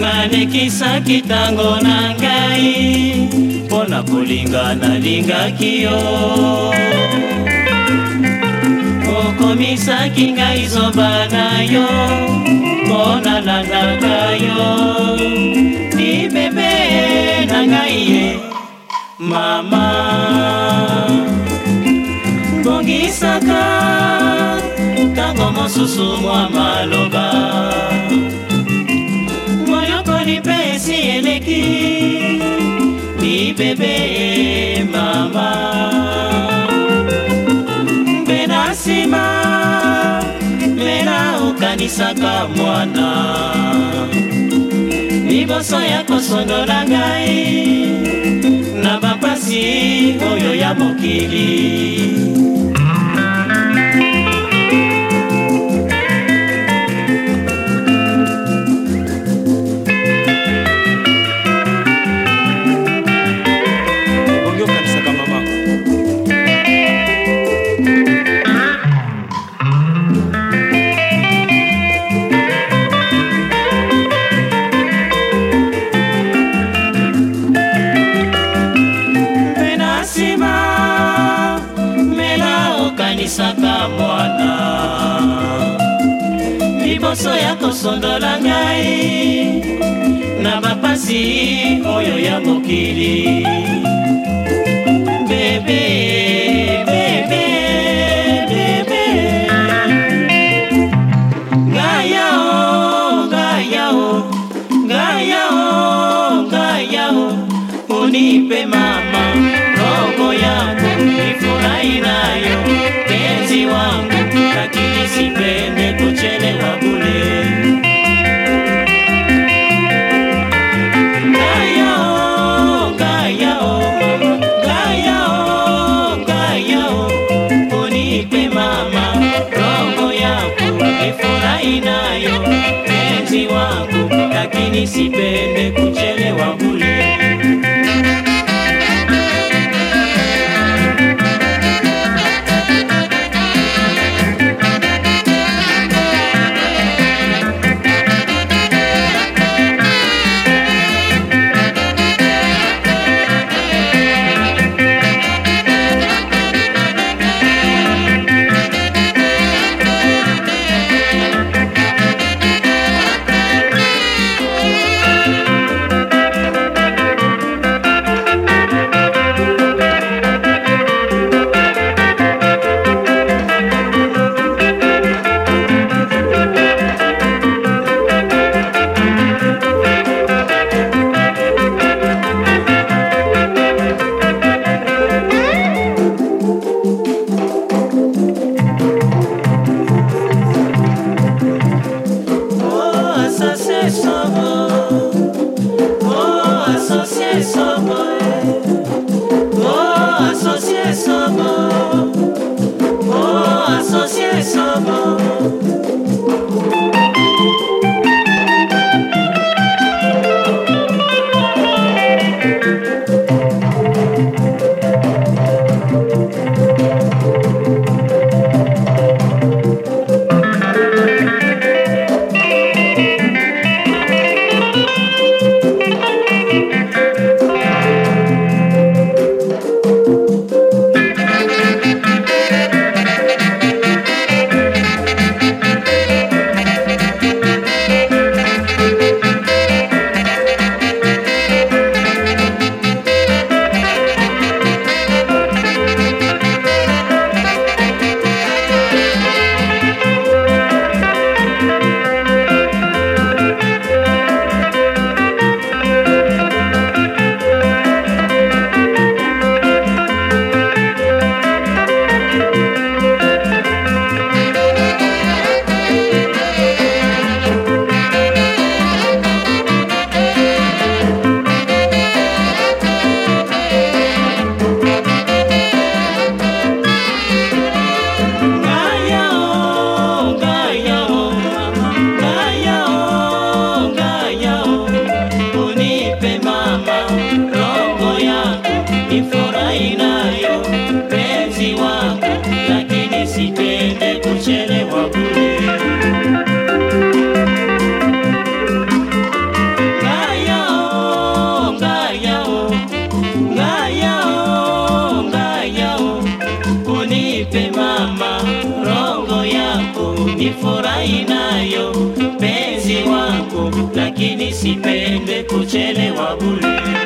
nalekisaki ntango na ngai mpo na kolinga nalingaki yo okomisaki ngai zoba na yo mpo nalandaka yo libebe na ngai ye mama ebongisaka ntango mosusu mwa maloba moyokoli mpe esi eleki libebe mama mpe na nsima mela okanisaka mwana liboso ya kosonola ngai na ba makasi oyo ya mokili nyonso ya kosundola ngai na bapasi oyo ya mokili bebe bebe bebe ngayao ngayao ngayao ngayao unipe mama roho yangu ifurahi lakini sipende kuchelewa bure.